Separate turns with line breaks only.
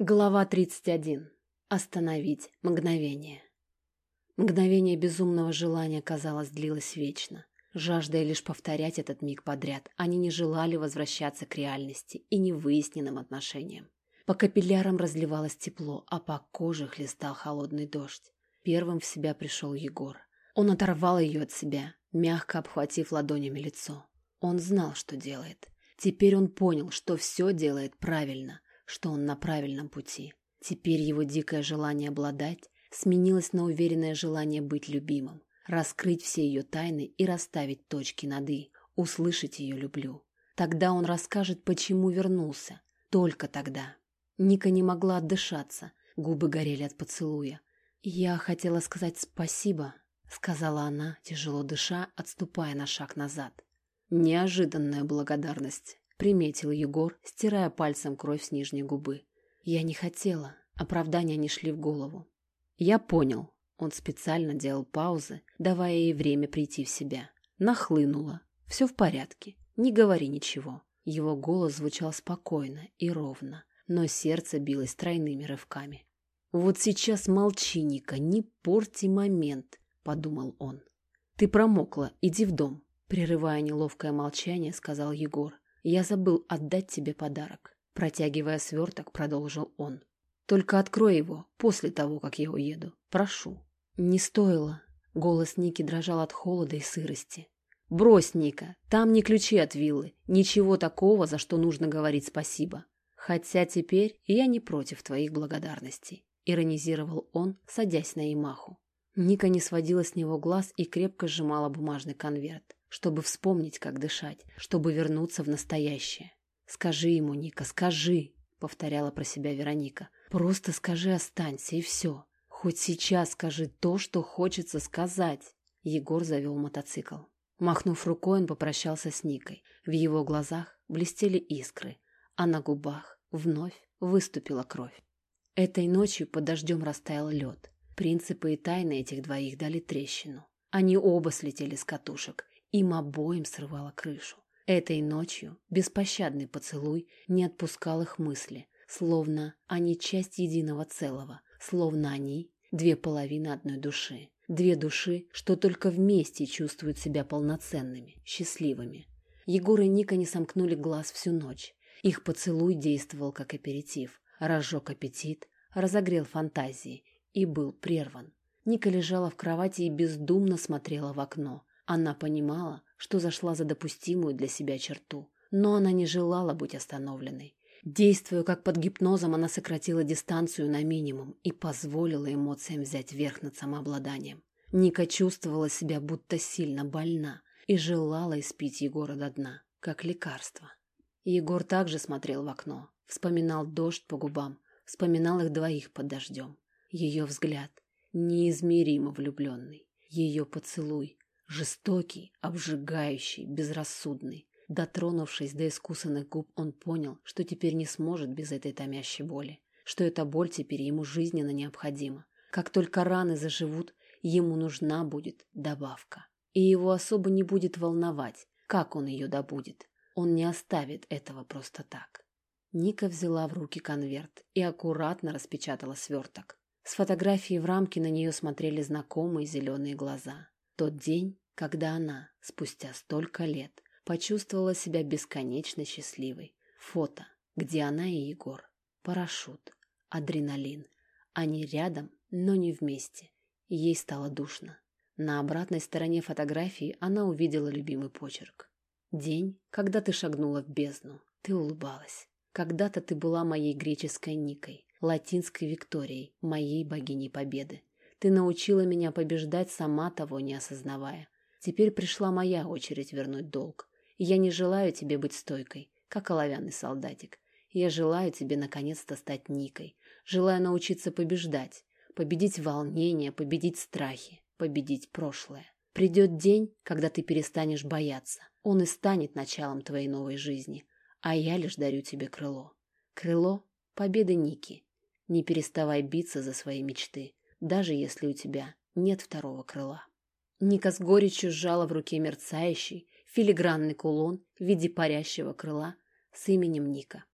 Глава 31. Остановить мгновение. Мгновение безумного желания, казалось, длилось вечно. Жаждая лишь повторять этот миг подряд, они не желали возвращаться к реальности и невыясненным отношениям. По капиллярам разливалось тепло, а по коже хлестал холодный дождь. Первым в себя пришел Егор. Он оторвал ее от себя, мягко обхватив ладонями лицо. Он знал, что делает. Теперь он понял, что все делает правильно что он на правильном пути. Теперь его дикое желание обладать сменилось на уверенное желание быть любимым, раскрыть все ее тайны и расставить точки над «и», услышать ее «люблю». Тогда он расскажет, почему вернулся. Только тогда. Ника не могла отдышаться, губы горели от поцелуя. «Я хотела сказать спасибо», — сказала она, тяжело дыша, отступая на шаг назад. Неожиданная благодарность. — приметил Егор, стирая пальцем кровь с нижней губы. «Я не хотела. Оправдания не шли в голову». «Я понял». Он специально делал паузы, давая ей время прийти в себя. Нахлынула. «Все в порядке. Не говори ничего». Его голос звучал спокойно и ровно, но сердце билось тройными рывками. «Вот сейчас молчи, Ника, не порти момент», — подумал он. «Ты промокла, иди в дом», — прерывая неловкое молчание, сказал Егор. «Я забыл отдать тебе подарок», — протягивая сверток, продолжил он. «Только открой его после того, как я уеду. Прошу». «Не стоило». Голос Ники дрожал от холода и сырости. «Брось, Ника, там не ключи от виллы. Ничего такого, за что нужно говорить спасибо. Хотя теперь я не против твоих благодарностей», — иронизировал он, садясь на Имаху. Ника не сводила с него глаз и крепко сжимала бумажный конверт чтобы вспомнить, как дышать, чтобы вернуться в настоящее. «Скажи ему, Ника, скажи!» — повторяла про себя Вероника. «Просто скажи, останься, и все. Хоть сейчас скажи то, что хочется сказать!» Егор завел мотоцикл. Махнув рукой, он попрощался с Никой. В его глазах блестели искры, а на губах вновь выступила кровь. Этой ночью под дождем растаял лед. Принципы и тайны этих двоих дали трещину. Они оба слетели с катушек, им обоим срывало крышу. Этой ночью беспощадный поцелуй не отпускал их мысли, словно они часть единого целого, словно они две половины одной души. Две души, что только вместе чувствуют себя полноценными, счастливыми. Егор и Ника не сомкнули глаз всю ночь. Их поцелуй действовал как аперитив, разжег аппетит, разогрел фантазии и был прерван. Ника лежала в кровати и бездумно смотрела в окно, она понимала, что зашла за допустимую для себя черту, но она не желала быть остановленной. Действуя как под гипнозом, она сократила дистанцию на минимум и позволила эмоциям взять верх над самообладанием. Ника чувствовала себя будто сильно больна и желала испить Егора до дна, как лекарство. Егор также смотрел в окно, вспоминал дождь по губам, вспоминал их двоих под дождем. Ее взгляд, неизмеримо влюбленный, ее поцелуй, Жестокий, обжигающий, безрассудный. Дотронувшись до искусанных губ, он понял, что теперь не сможет без этой томящей боли, что эта боль теперь ему жизненно необходима. Как только раны заживут, ему нужна будет добавка. И его особо не будет волновать, как он ее добудет. Он не оставит этого просто так. Ника взяла в руки конверт и аккуратно распечатала сверток. С фотографией в рамке на нее смотрели знакомые зеленые глаза. Тот день, когда она, спустя столько лет, почувствовала себя бесконечно счастливой. Фото, где она и Егор. Парашют, адреналин. Они рядом, но не вместе. Ей стало душно. На обратной стороне фотографии она увидела любимый почерк. День, когда ты шагнула в бездну. Ты улыбалась. Когда-то ты была моей греческой Никой, латинской Викторией, моей богиней победы. Ты научила меня побеждать, сама того не осознавая. Теперь пришла моя очередь вернуть долг. я не желаю тебе быть стойкой, как оловянный солдатик. Я желаю тебе наконец-то стать Никой. Желаю научиться побеждать. Победить волнение, победить страхи, победить прошлое. Придет день, когда ты перестанешь бояться. Он и станет началом твоей новой жизни. А я лишь дарю тебе крыло. Крыло победы Ники. Не переставай биться за свои мечты даже если у тебя нет второго крыла. Ника с горечью сжала в руке мерцающий, филигранный кулон в виде парящего крыла с именем Ника.